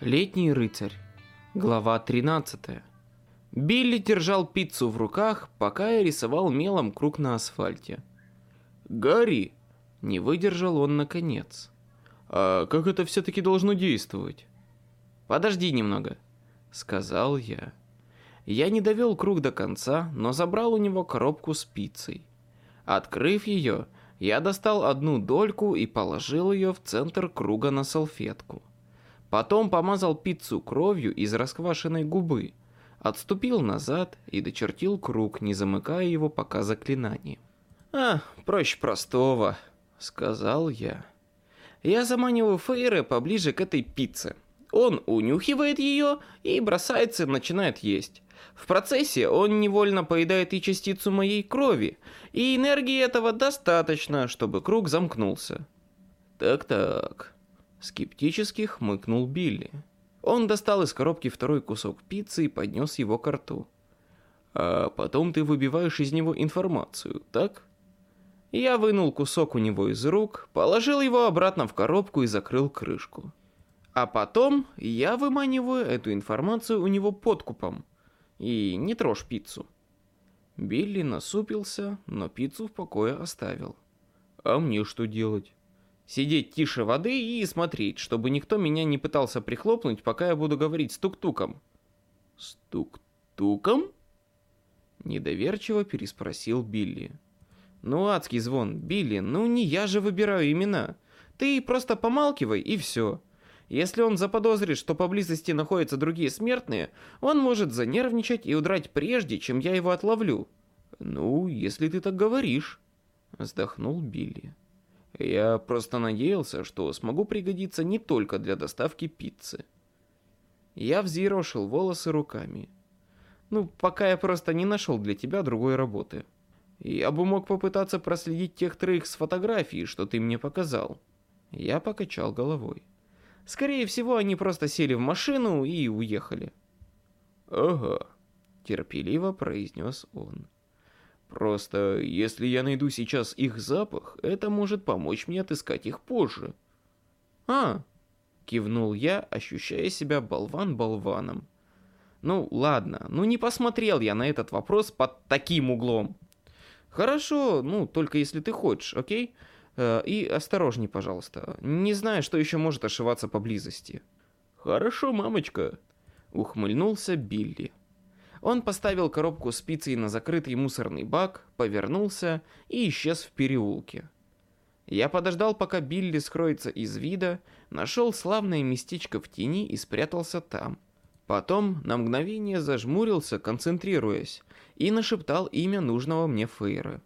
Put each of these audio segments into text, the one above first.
Летний рыцарь. Глава 13. Билли держал пиццу в руках, пока я рисовал мелом круг на асфальте. «Гарри!» — не выдержал он наконец. «А как это все-таки должно действовать?» «Подожди немного», — сказал я. Я не довел круг до конца, но забрал у него коробку с пиццей. Открыв ее, я достал одну дольку и положил ее в центр круга на салфетку. Потом помазал пиццу кровью из расквашенной губы, отступил назад и дочертил круг, не замыкая его пока заклинанием. «А, проще простого», — сказал я. Я заманиваю Фейра поближе к этой пицце. Он унюхивает ее и бросается и начинает есть. В процессе он невольно поедает и частицу моей крови, и энергии этого достаточно, чтобы круг замкнулся. Так-так, скептически хмыкнул Билли. Он достал из коробки второй кусок пиццы и поднес его к рту. А потом ты выбиваешь из него информацию, так? Я вынул кусок у него из рук, положил его обратно в коробку и закрыл крышку. А потом я выманиваю эту информацию у него подкупом. И не трожь пиццу. Билли насупился, но пиццу в покое оставил. А мне что делать? Сидеть тише воды и смотреть, чтобы никто меня не пытался прихлопнуть, пока я буду говорить с тук-туком. С тук-туком? Недоверчиво переспросил Билли. Ну, адский звон, Билли, ну не я же выбираю имена. Ты просто помалкивай и все. Если он заподозрит, что поблизости находятся другие смертные, он может занервничать и удрать прежде, чем я его отловлю. Ну, если ты так говоришь, вздохнул Билли. Я просто надеялся, что смогу пригодиться не только для доставки пиццы. Я взъерошил волосы руками. Ну, пока я просто не нашел для тебя другой работы. Я бы мог попытаться проследить тех троих с фотографии, что ты мне показал. Я покачал головой. Скорее всего, они просто сели в машину и уехали. «Ага», — терпеливо произнес он. «Просто, если я найду сейчас их запах, это может помочь мне отыскать их позже». «А», — кивнул я, ощущая себя болван-болваном. «Ну, ладно, ну не посмотрел я на этот вопрос под таким углом». «Хорошо, ну, только если ты хочешь, окей?» Э, и осторожней, пожалуйста. Не знаю, что еще может ошиваться поблизости. Хорошо, мамочка. Ухмыльнулся Билли. Он поставил коробку с на закрытый мусорный бак, повернулся и исчез в переулке. Я подождал, пока Билли скроется из вида, нашел славное местечко в тени и спрятался там. Потом на мгновение зажмурился, концентрируясь, и нашептал имя нужного мне Фейра.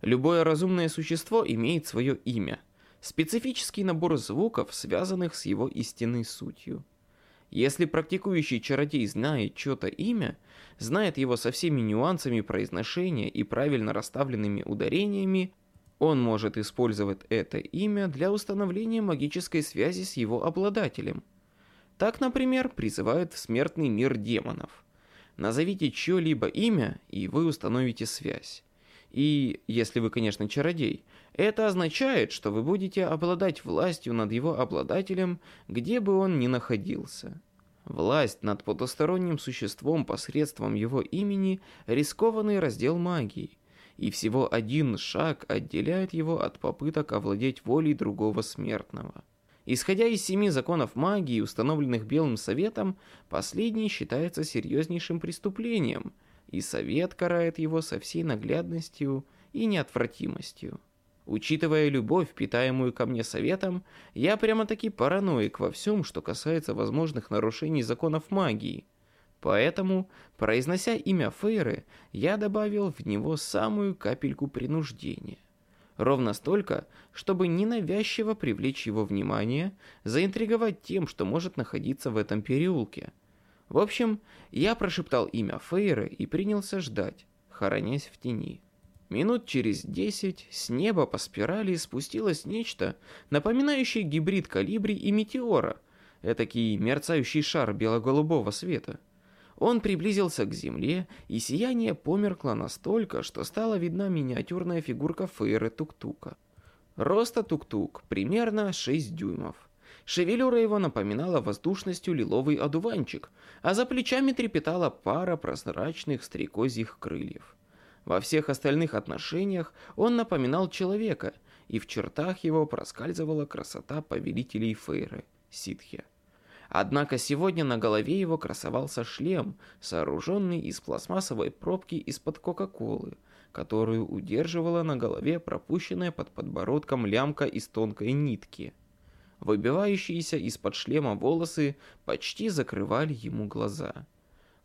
Любое разумное существо имеет свое имя, специфический набор звуков, связанных с его истинной сутью. Если практикующий чародей знает чье-то имя, знает его со всеми нюансами произношения и правильно расставленными ударениями, он может использовать это имя для установления магической связи с его обладателем. Так, например, призывают в смертный мир демонов. Назовите чье-либо имя, и вы установите связь. И, если вы, конечно, чародей, это означает, что вы будете обладать властью над его обладателем, где бы он ни находился. Власть над потусторонним существом посредством его имени – рискованный раздел магии, и всего один шаг отделяет его от попыток овладеть волей другого смертного. Исходя из семи законов магии, установленных Белым Советом, последний считается серьезнейшим преступлением – и совет карает его со всей наглядностью и неотвратимостью. Учитывая любовь, питаемую ко мне советом, я прямо-таки параноик во всем, что касается возможных нарушений законов магии. Поэтому, произнося имя Фейры, я добавил в него самую капельку принуждения. Ровно столько, чтобы ненавязчиво привлечь его внимание, заинтриговать тем, что может находиться в этом переулке – в общем, я прошептал имя Фейры и принялся ждать, хоронясь в тени. Минут через десять с неба по спирали спустилось нечто, напоминающее гибрид калибри и метеора, этакий мерцающий шар бело-голубого света. Он приблизился к земле, и сияние померкло настолько, что стала видна миниатюрная фигурка Фейры Тук-Тука. Роста Тук-Тук примерно 6 дюймов. Шевелюра его напоминала воздушностью лиловый одуванчик, а за плечами трепетала пара прозрачных стрекозьих крыльев. Во всех остальных отношениях он напоминал человека, и в чертах его проскальзывала красота повелителей Фейры, Ситхи. Однако сегодня на голове его красовался шлем, сооруженный из пластмассовой пробки из-под Кока-Колы, которую удерживала на голове пропущенная под подбородком лямка из тонкой нитки. Выбивающиеся из-под шлема волосы почти закрывали ему глаза.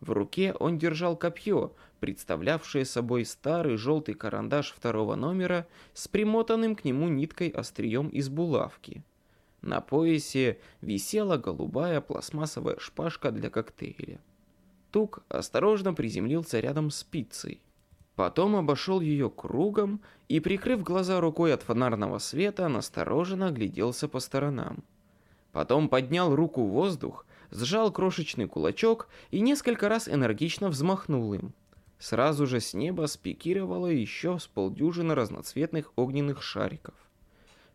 В руке он держал копье, представлявшее собой старый желтый карандаш второго номера с примотанным к нему ниткой острием из булавки. На поясе висела голубая пластмассовая шпажка для коктейля. Тук осторожно приземлился рядом с пиццей. Потом обошел ее кругом и, прикрыв глаза рукой от фонарного света, настороженно огляделся по сторонам. Потом поднял руку в воздух, сжал крошечный кулачок и несколько раз энергично взмахнул им. Сразу же с неба спикировало еще с полдюжины разноцветных огненных шариков.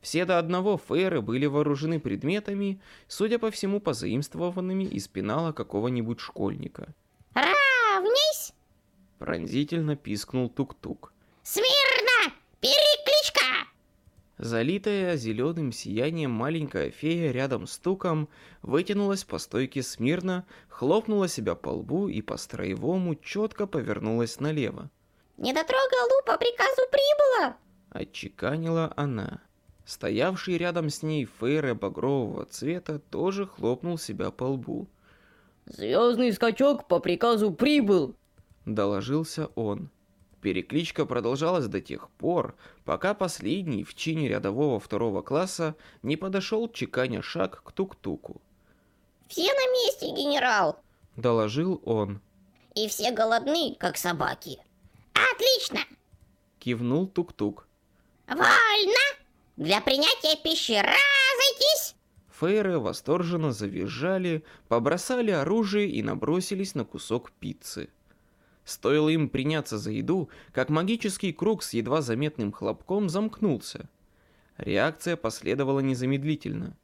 Все до одного фейры были вооружены предметами, судя по всему, позаимствованными из пенала какого-нибудь школьника. Пронзительно пискнул тук-тук. «Смирно! Перекличка!» Залитая зеленым сиянием маленькая фея рядом с туком вытянулась по стойке смирно, хлопнула себя по лбу и по-строевому четко повернулась налево. «Недотрога Лу по приказу прибыла!» Отчеканила она. Стоявший рядом с ней Фейре багрового цвета тоже хлопнул себя по лбу. «Звездный скачок по приказу прибыл!» Доложился он. Перекличка продолжалась до тех пор, пока последний в чине рядового второго класса не подошел чеканя шаг к тук-туку. «Все на месте, генерал!» Доложил он. «И все голодны, как собаки!» «Отлично! Кивнул тук-тук. Вольно! Для принятия пищи разойтись!» Фейры восторженно завизжали, побросали оружие и набросились на кусок пиццы. Стоило им приняться за еду, как магический круг с едва заметным хлопком замкнулся. Реакция последовала незамедлительно.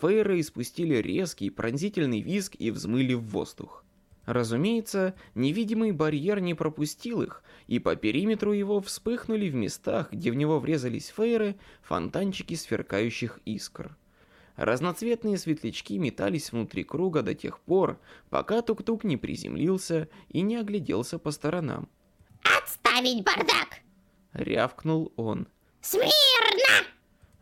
Фейры испустили резкий пронзительный визг и взмыли в воздух. Разумеется, невидимый барьер не пропустил их, и по периметру его вспыхнули в местах, где в него врезались фейры, фонтанчики сверкающих искр. Разноцветные светлячки метались внутри круга до тех пор, пока Тук-Тук не приземлился и не огляделся по сторонам. «Отставить бардак!» — рявкнул он. «Смирно!»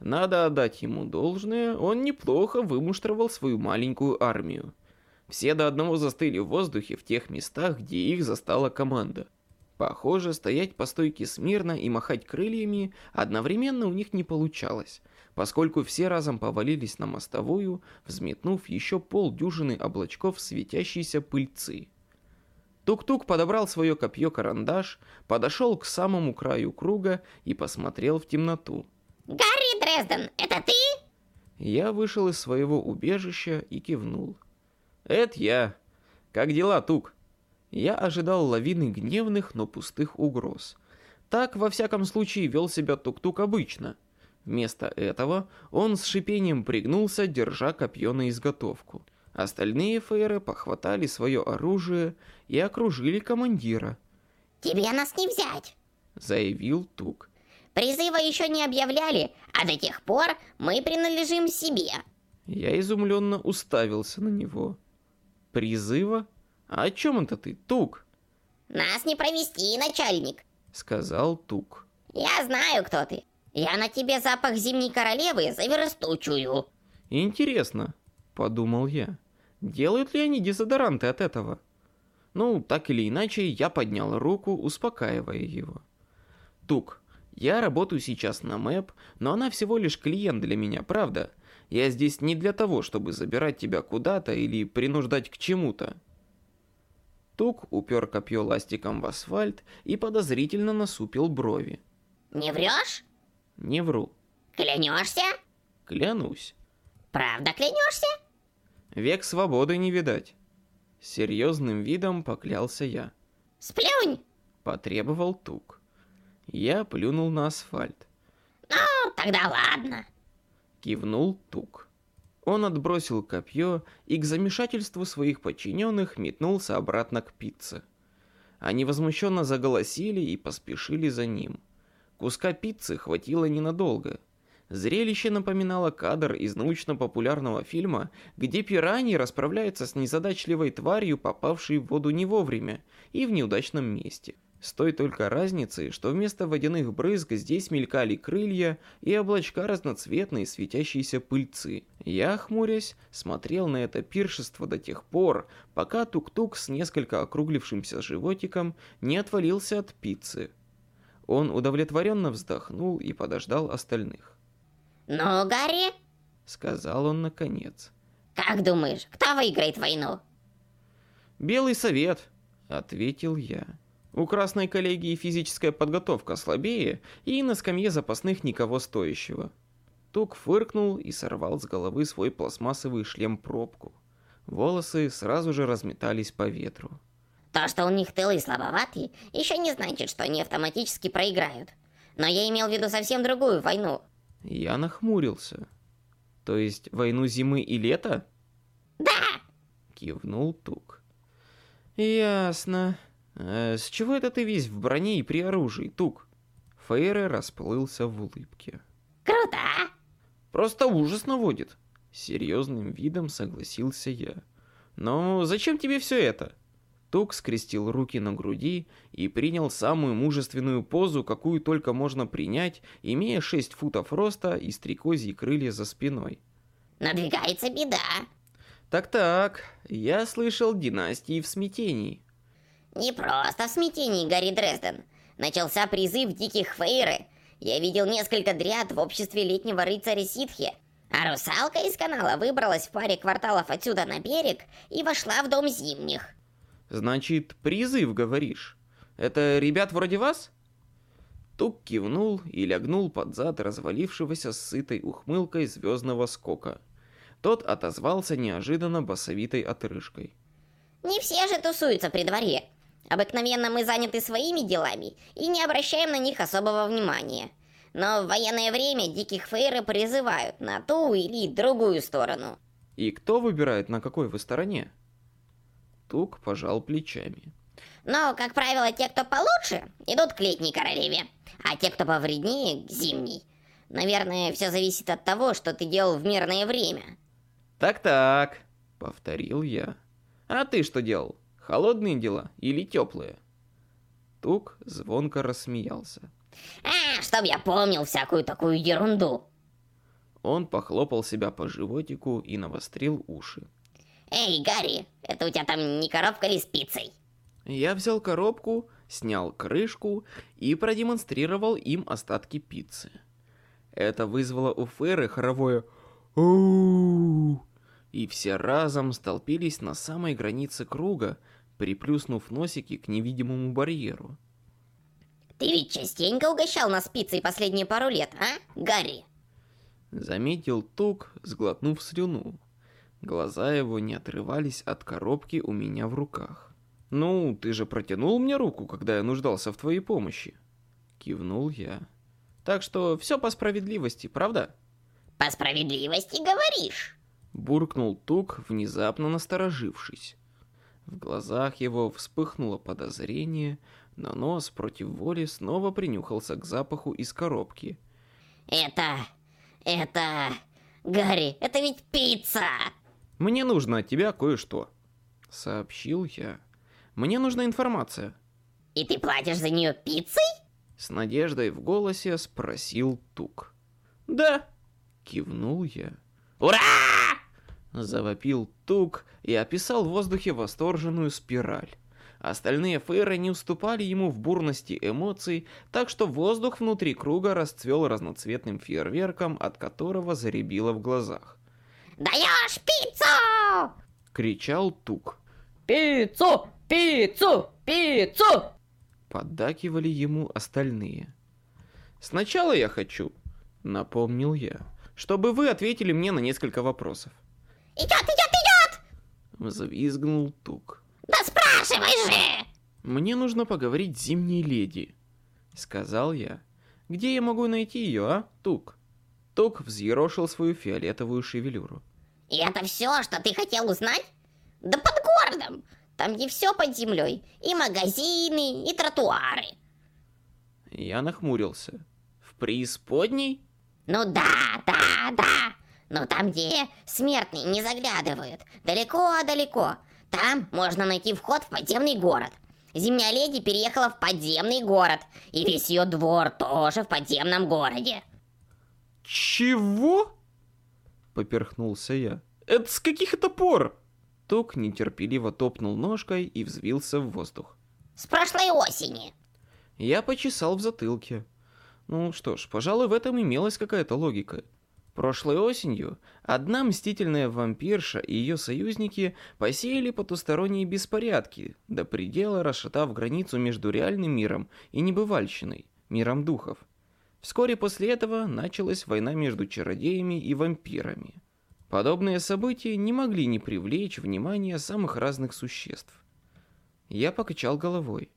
Надо отдать ему должное, он неплохо вымуштровал свою маленькую армию. Все до одного застыли в воздухе в тех местах, где их застала команда. Похоже, стоять по стойке смирно и махать крыльями одновременно у них не получалось, поскольку все разом повалились на мостовую, взметнув еще полдюжины облачков светящейся пыльцы. Тук-тук подобрал свое копье-карандаш, подошел к самому краю круга и посмотрел в темноту. «Гарри Дрезден, это ты?» Я вышел из своего убежища и кивнул. «Это я. Как дела, Тук?» Я ожидал лавины гневных, но пустых угроз. Так, во всяком случае, вел себя Тук-Тук обычно. Вместо этого он с шипением пригнулся, держа копье на изготовку. Остальные фейры похватали свое оружие и окружили командира, «Тебе нас не взять!» заявил Тук. Призыва еще не объявляли, а до тех пор мы принадлежим себе. Я изумленно уставился на него. «Призыва? А о чем это ты, Тук?» Нас не провести, начальник. Сказал Тук. Я знаю, кто ты. Я на тебе запах зимней королевы за версту чую. Интересно, подумал я. Делают ли они дезодоранты от этого? Ну, так или иначе, я поднял руку, успокаивая его. Тук, я работаю сейчас на МЭП, но она всего лишь клиент для меня, правда? Я здесь не для того, чтобы забирать тебя куда-то или принуждать к чему-то. Тук упер копье ластиком в асфальт и подозрительно насупил брови. Не врешь? Не вру. Клянешься? Клянусь. Правда клянешься? Век свободы не видать. Серьезным видом поклялся я. Сплюнь! Потребовал Тук. Я плюнул на асфальт. Ну, тогда ладно. Кивнул Тук. Он отбросил копье и к замешательству своих подчиненных метнулся обратно к пицце. Они возмущенно заголосили и поспешили за ним. Куска пиццы хватило ненадолго. Зрелище напоминало кадр из научно-популярного фильма, где пираньи расправляются с незадачливой тварью, попавшей в воду не вовремя и в неудачном месте. С той только разницей, что вместо водяных брызг здесь мелькали крылья и облачка разноцветной светящейся пыльцы. Я, хмурясь, смотрел на это пиршество до тех пор, пока тук-тук с несколько округлившимся животиком не отвалился от пиццы. Он удовлетворенно вздохнул и подождал остальных. «Ну, Гарри, Сказал он наконец. как думаешь, кто выиграет войну?» «Белый совет», — ответил я. У красной коллегии физическая подготовка слабее, и на скамье запасных никого стоящего. Тук фыркнул и сорвал с головы свой пластмассовый шлем-пробку. Волосы сразу же разметались по ветру. То, что у них тылы слабоватые, еще не значит, что они автоматически проиграют. Но я имел в виду совсем другую войну. Я нахмурился. То есть войну зимы и лета? Да! Кивнул Тук. Ясно. Э, с чего это ты весь в броне и при оружии, Тук? Фейре расплылся в улыбке. Круто, а? Просто ужас наводит. Серьезным видом согласился я. Но зачем тебе все это? Тук скрестил руки на груди и принял самую мужественную позу, какую только можно принять, имея 6 футов роста и стрекозьи крылья за спиной. Надвигается беда. Так-так, я слышал династии в смятении. Не просто в смятении, Гарри Дрезден. Начался призыв диких фейры. Я видел несколько дряд в обществе летнего рыцаря Ситхи. А русалка из канала выбралась в паре кварталов отсюда на берег и вошла в дом зимних. Значит, призыв, говоришь? Это ребят вроде вас? Тук кивнул и лягнул под зад развалившегося с сытой ухмылкой звездного скока. Тот отозвался неожиданно басовитой отрыжкой. Не все же тусуются при дворе. Обыкновенно мы заняты своими делами и не обращаем на них особого внимания. Но в военное время диких фейры призывают на ту или другую сторону. И кто выбирает, на какой вы стороне? Тук пожал плечами. Но, как правило, те, кто получше, идут к летней королеве, а те, кто повреднее, к зимней. Наверное, все зависит от того, что ты делал в мирное время. Так-так, повторил я. А ты что делал? Холодные дела или теплые? Тук звонко рассмеялся. А, чтоб я помнил всякую такую ерунду. Он похлопал себя по животику и навострил уши. Эй, Гарри, это у тебя там не коробка ли с пиццей? Я взял коробку, снял крышку и продемонстрировал им остатки пиццы. Это вызвало у Феры хоровое «Оу!» И все разом столпились на самой границе круга, приплюснув носики к невидимому барьеру. Ты ведь частенько угощал нас пиццей последние пару лет, а, Гарри? Заметил Тук, сглотнув слюну. Глаза его не отрывались от коробки у меня в руках. «Ну, ты же протянул мне руку, когда я нуждался в твоей помощи?» Кивнул я. «Так что все по справедливости, правда?» По справедливости говоришь. Буркнул Тук, внезапно насторожившись. В глазах его вспыхнуло подозрение, но нос против воли снова принюхался к запаху из коробки. Это... это... Гарри, это ведь пицца! «Мне нужно от тебя кое-что», — сообщил я. «Мне нужна информация». И ты платишь за нее пиццей? С надеждой в голосе спросил Тук. «Да», — кивнул я. Ура! Завопил Тук и описал в воздухе восторженную спираль. Остальные фейры не уступали ему в бурности эмоций, так что воздух внутри круга расцвел разноцветным фейерверком, от которого заребило в глазах. Даешь пиццу! Кричал Тук. Пиццу! Пиццу! Пиццу! Поддакивали ему остальные. «Сначала я хочу», — напомнил я, «чтобы вы ответили мне на несколько вопросов». Идет, идет, идет! Взвизгнул Тук. Да спрашивай же! «Мне нужно поговорить с зимней леди», — сказал я. «Где я могу найти ее, а, Тук?» Тук взъерошил свою фиолетовую шевелюру. И это все, что ты хотел узнать? Да под городом! Там где все под землей. И магазины, и тротуары. Я нахмурился. В преисподней? Ну да, да, да. Но там, где смертные не заглядывают. Далеко-далеко. Там можно найти вход в подземный город. Зимняя леди переехала в подземный город. И весь ее двор тоже в подземном городе. Чего? Поперхнулся я. Это с каких это пор? Тук нетерпеливо топнул ножкой и взвился в воздух. С прошлой осени. Я почесал в затылке. Ну что ж, пожалуй, в этом имелась какая-то логика. Прошлой осенью одна мстительная вампирша и ее союзники посеяли потусторонние беспорядки, до предела расшатав границу между реальным миром и небывальщиной, миром духов. Вскоре после этого началась война между чародеями и вампирами. Подобные события не могли не привлечь внимание самых разных существ. Я покачал головой.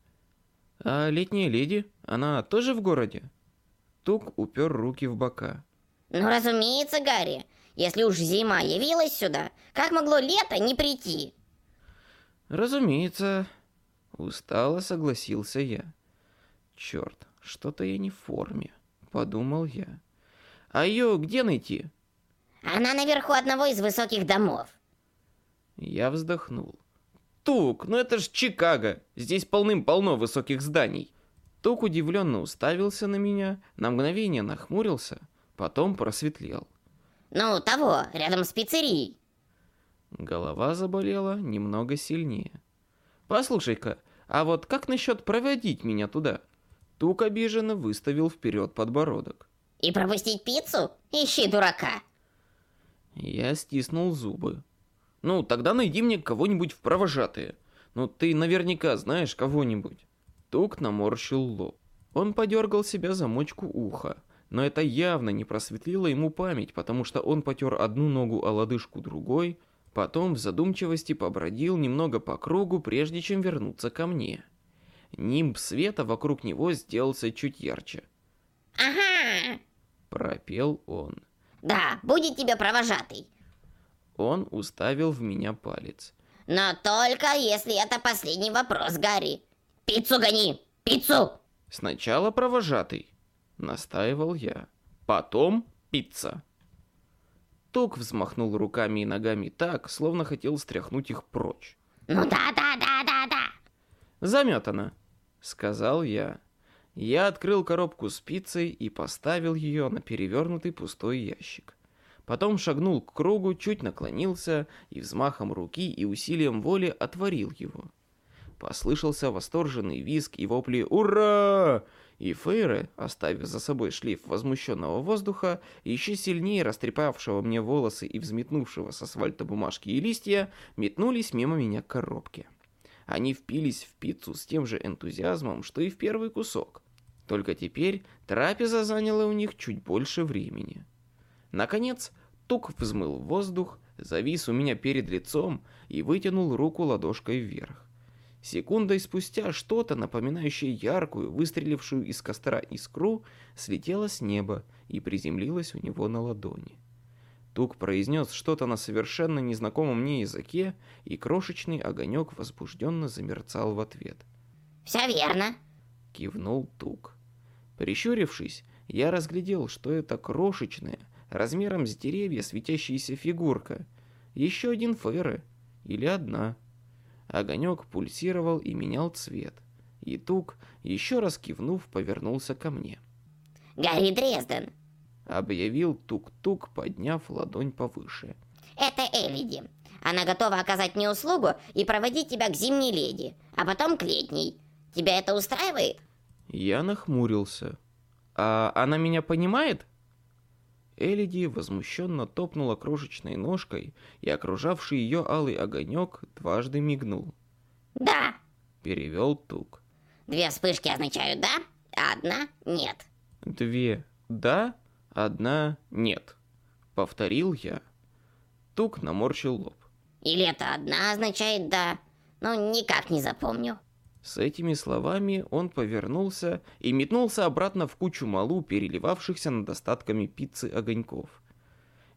А летняя леди, она тоже в городе? Тук упер руки в бока. Ну, разумеется, Гарри. Если уж зима явилась сюда, как могло лето не прийти? Разумеется. Устало согласился я. Черт, что-то я не в форме, подумал я. А ее где найти? Она наверху одного из высоких домов. Я вздохнул. Тук, ну это ж Чикаго. Здесь полным-полно высоких зданий. Тук удивленно уставился на меня, на мгновение нахмурился, потом просветлел. Ну, того, рядом с пиццерией. Голова заболела немного сильнее. Послушай-ка, а вот как насчет проводить меня туда? Тук обиженно выставил вперед подбородок. И пропустить пиццу? Ищи дурака. Я стиснул зубы. Ну, тогда найди мне кого-нибудь в провожатые. Ну, ты наверняка знаешь кого-нибудь. Тук наморщил лоб. Он подергал себя замочку уха, но это явно не просветлило ему память, потому что он потер одну ногу о лодыжку другой, потом в задумчивости побродил немного по кругу, прежде чем вернуться ко мне. Нимб света вокруг него сделался чуть ярче. Ага, Пропел он. да, будет тебе провожатый. Он уставил в меня палец. Но только если это последний вопрос, Гарри. Пиццу гони! Пиццу! Сначала провожатый, настаивал я. Потом пицца. Тук взмахнул руками и ногами так, словно хотел стряхнуть их прочь. Ну да, да, да, да, да. Заметано, сказал я. Я открыл коробку с пиццей и поставил ее на перевернутый пустой ящик. Потом шагнул к кругу, чуть наклонился и взмахом руки и усилием воли отворил его. Послышался восторженный визг и вопли «Ура!» И Фейры, оставив за собой шлейф возмущенного воздуха, еще сильнее растрепавшего мне волосы и взметнувшего с асфальта бумажки и листья, метнулись мимо меня к коробке. Они впились в пиццу с тем же энтузиазмом, что и в первый кусок. Только теперь трапеза заняла у них чуть больше времени. Наконец, тук взмыл в воздух, завис у меня перед лицом и вытянул руку ладошкой вверх. Секундой спустя что-то, напоминающее яркую, выстрелившую из костра искру, слетело с неба и приземлилось у него на ладони. Тук произнес что-то на совершенно незнакомом мне языке, и крошечный огонек возбужденно замерцал в ответ. Все верно. Кивнул Тук. Прищурившись, я разглядел, что это крошечная, размером с деревья светящаяся фигурка. Еще один Фейры. Или одна. Огонек пульсировал и менял цвет. И Тук, еще раз кивнув, повернулся ко мне. Гарри Дрезден. Объявил Тук-Тук, подняв ладонь повыше. Это Элиди. Она готова оказать мне услугу и проводить тебя к зимней леди, а потом к летней. Тебя это устраивает? Я нахмурился. «А она меня понимает?» Элиди возмущенно топнула крошечной ножкой, и окружавший ее алый огонек дважды мигнул. Да. Перевел Тук. Две вспышки означают да, а одна нет. Две «да», одна «нет». Повторил я. Тук наморщил лоб. Или это одна означает да, но никак не запомню. С этими словами он повернулся и метнулся обратно в кучу малу, переливавшихся над остатками пиццы огоньков.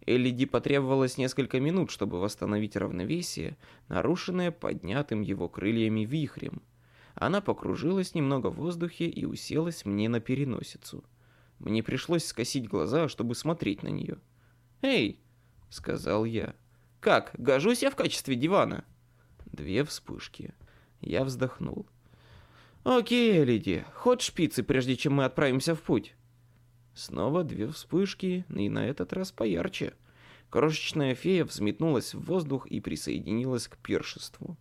Элиди потребовалось несколько минут, чтобы восстановить равновесие, нарушенное поднятым его крыльями вихрем. Она покружилась немного в воздухе и уселась мне на переносицу. Мне пришлось скосить глаза, чтобы смотреть на нее. «Эй!» — сказал я. «Как, гожусь я в качестве дивана?» Две вспышки. Я вздохнул. «Окей, Элиди, ход шпицы, прежде чем мы отправимся в путь». Снова две вспышки, и на этот раз поярче. Крошечная фея взметнулась в воздух и присоединилась к пиршеству.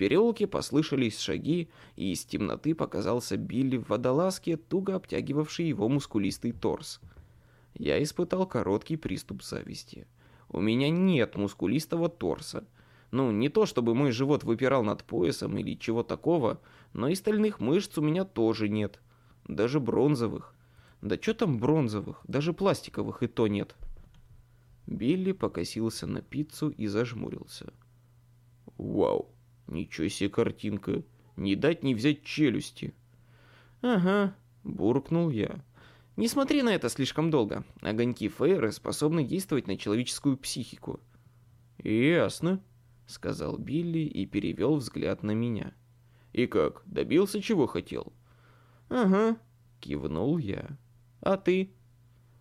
Переулке послышались шаги, и из темноты показался Билли в водолазке, туго обтягивавший его мускулистый торс. Я испытал короткий приступ зависти. У меня нет мускулистого торса. Ну, не то чтобы мой живот выпирал над поясом или чего такого, но и стальных мышц у меня тоже нет. Даже бронзовых. Да что там бронзовых, даже пластиковых и то нет. Билли покосился на пиццу и зажмурился. Вау, ничего себе картинка. Не дать не взять челюсти. Ага, буркнул я. Не смотри на это слишком долго. Огоньки Фейры способны действовать на человеческую психику. Ясно, сказал Билли и перевел взгляд на меня. И как, добился чего хотел? Ага, кивнул я. А ты?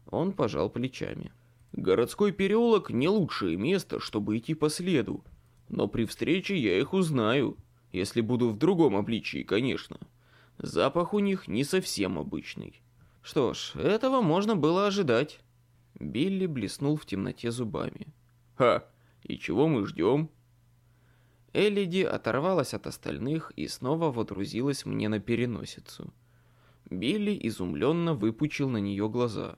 Он пожал плечами. Городской переулок не лучшее место, чтобы идти по следу. Но при встрече я их узнаю, если буду в другом обличии, конечно. Запах у них не совсем обычный. Что ж, этого можно было ожидать. Билли блеснул в темноте зубами. Ха, и чего мы ждем? Элиди оторвалась от остальных и снова водрузилась мне на переносицу. Билли изумленно выпучил на нее глаза.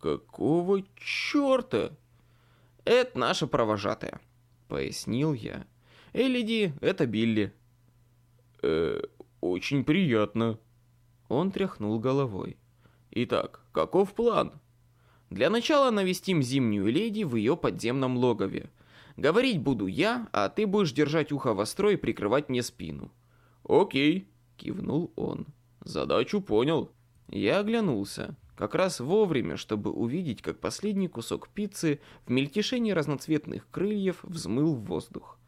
«Какого черта?» «Это наша провожатая», — пояснил я. «Элиди, это Билли». «Э, очень приятно». Он тряхнул головой. «Итак, каков план?» «Для начала навестим зимнюю леди в ее подземном логове. Говорить буду я, а ты будешь держать ухо востро и прикрывать мне спину». «Окей», — кивнул он. Задачу понял. Я оглянулся. Как раз вовремя, чтобы увидеть, как последний кусок пиццы в мельтешении разноцветных крыльев взмыл в воздух.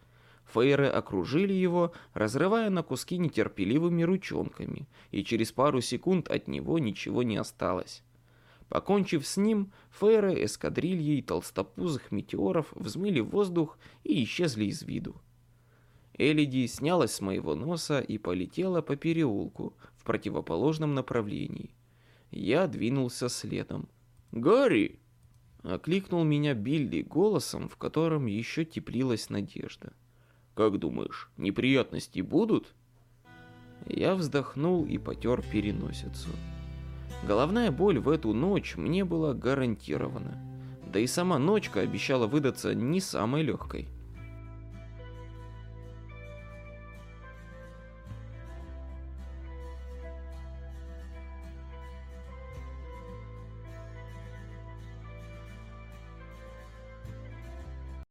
Фейры окружили его, разрывая на куски нетерпеливыми ручонками, и через пару секунд от него ничего не осталось. Покончив с ним, фейры эскадрильей толстопузых метеоров взмыли в воздух и исчезли из виду. Элиди снялась с моего носа и полетела по переулку в противоположном направлении. Я двинулся следом. «Гарри!» — окликнул меня Билли голосом, в котором еще теплилась надежда. «Как думаешь, неприятности будут?» Я вздохнул и потер переносицу. Головная боль в эту ночь мне была гарантирована. Да и сама ночка обещала выдаться не самой легкой.